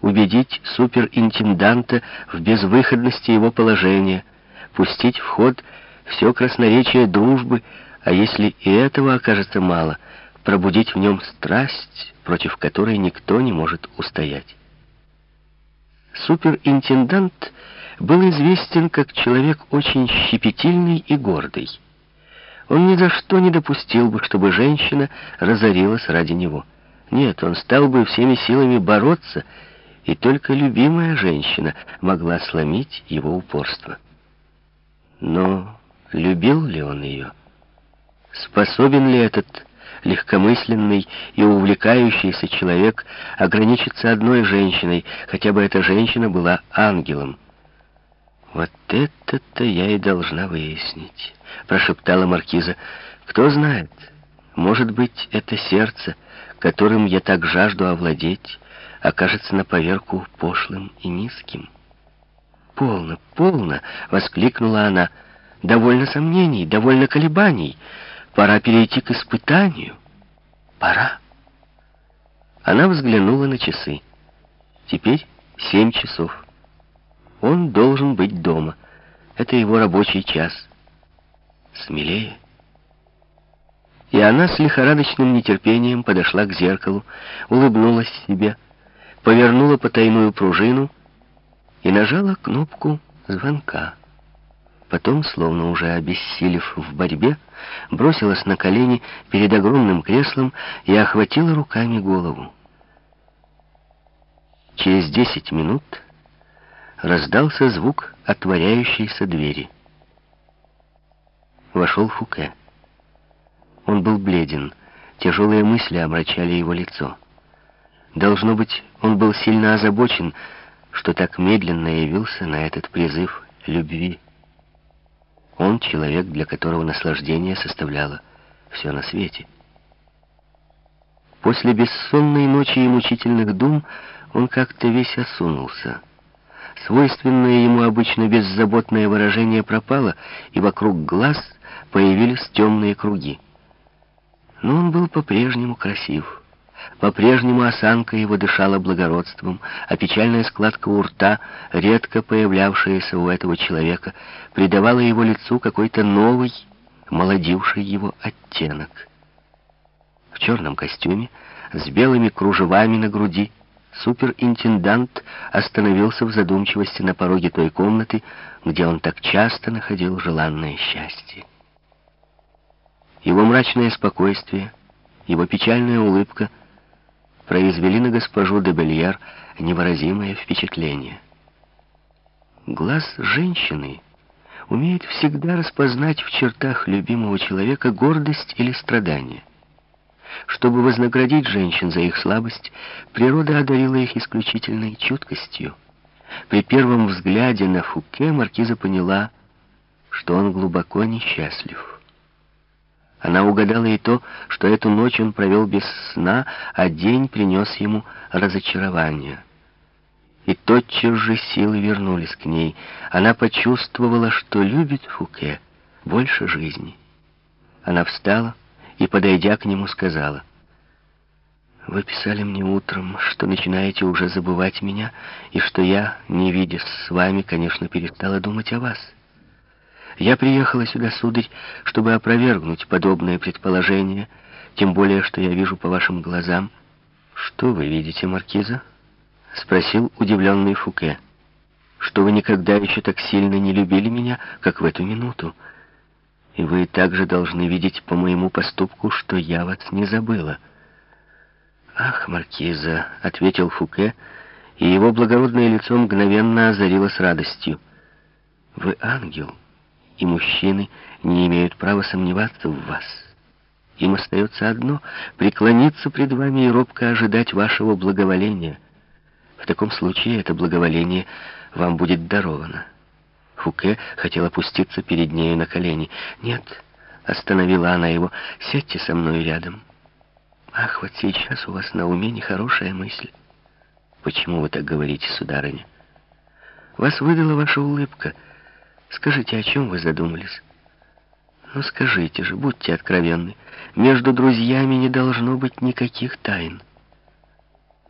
убедить суперинтенданта в безвыходности его положения, пустить в ход все красноречие дружбы, а если и этого окажется мало, пробудить в нем страсть, против которой никто не может устоять. Суперинтендант был известен как человек очень щепетильный и гордый. Он ни за что не допустил бы, чтобы женщина разорилась ради него. Нет, он стал бы всеми силами бороться, и только любимая женщина могла сломить его упорство. Но любил ли он ее? Способен ли этот легкомысленный и увлекающийся человек ограничиться одной женщиной, хотя бы эта женщина была ангелом? «Вот это-то я и должна выяснить», — прошептала маркиза. «Кто знает, может быть, это сердце, которым я так жажду овладеть, окажется на поверку пошлым и низким». «Полно, полно!» — воскликнула она. «Довольно сомнений, довольно колебаний. Пора перейти к испытанию. Пора». Она взглянула на часы. Теперь семь часов. Он должен быть дома. Это его рабочий час. Смелее. И она с лихорадочным нетерпением подошла к зеркалу, улыбнулась себе, повернула потайную пружину и нажала кнопку звонка. Потом, словно уже обессилев в борьбе, бросилась на колени перед огромным креслом и охватила руками голову. Через десять минут раздался звук отворяющейся двери. Вошел Фуке. Он был бледен, тяжелые мысли омрачали его лицо. Должно быть, он был сильно озабочен, что так медленно явился на этот призыв любви. Он человек, для которого наслаждение составляло все на свете. После бессонной ночи и мучительных дум он как-то весь осунулся. Свойственное ему обычно беззаботное выражение пропало, и вокруг глаз появились темные круги. Но он был по-прежнему красив. По-прежнему осанка его дышала благородством, а печальная складка у рта, редко появлявшаяся у этого человека, придавала его лицу какой-то новый, молодивший его оттенок. В черном костюме, с белыми кружевами на груди, суперинтендант остановился в задумчивости на пороге той комнаты, где он так часто находил желанное счастье. Его мрачное спокойствие, его печальная улыбка произвели на госпожу де Бельяр невыразимое впечатление. Глаз женщины умеет всегда распознать в чертах любимого человека гордость или страдание. Чтобы вознаградить женщин за их слабость, природа одарила их исключительной чуткостью. При первом взгляде на Фуке маркиза поняла, что он глубоко несчастлив. Она угадала и то, что эту ночь он провел без сна, а день принес ему разочарование. И тотчас же силы вернулись к ней. Она почувствовала, что любит Фуке больше жизни. Она встала, и, подойдя к нему, сказала, «Вы писали мне утром, что начинаете уже забывать меня, и что я, не видясь с вами, конечно, перестала думать о вас. Я приехала сюда, сударь, чтобы опровергнуть подобное предположение, тем более, что я вижу по вашим глазам». «Что вы видите, Маркиза?» — спросил удивленный Фуке. «Что вы никогда еще так сильно не любили меня, как в эту минуту?» И вы также должны видеть по моему поступку, что я вас не забыла. «Ах, маркиза!» — ответил Фуке, и его благородное лицо мгновенно озарилось радостью. «Вы ангел, и мужчины не имеют права сомневаться в вас. Им остается одно — преклониться пред вами и робко ожидать вашего благоволения. В таком случае это благоволение вам будет даровано». Фуке хотел опуститься перед нею на колени. «Нет», — остановила она его, — «сядьте со мной рядом». «Ах, вот сейчас у вас на уме нехорошая мысль». «Почему вы так говорите, сударыня?» «Вас выдала ваша улыбка. Скажите, о чем вы задумались?» «Ну скажите же, будьте откровенны. Между друзьями не должно быть никаких тайн».